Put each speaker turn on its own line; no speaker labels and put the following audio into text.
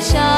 shine.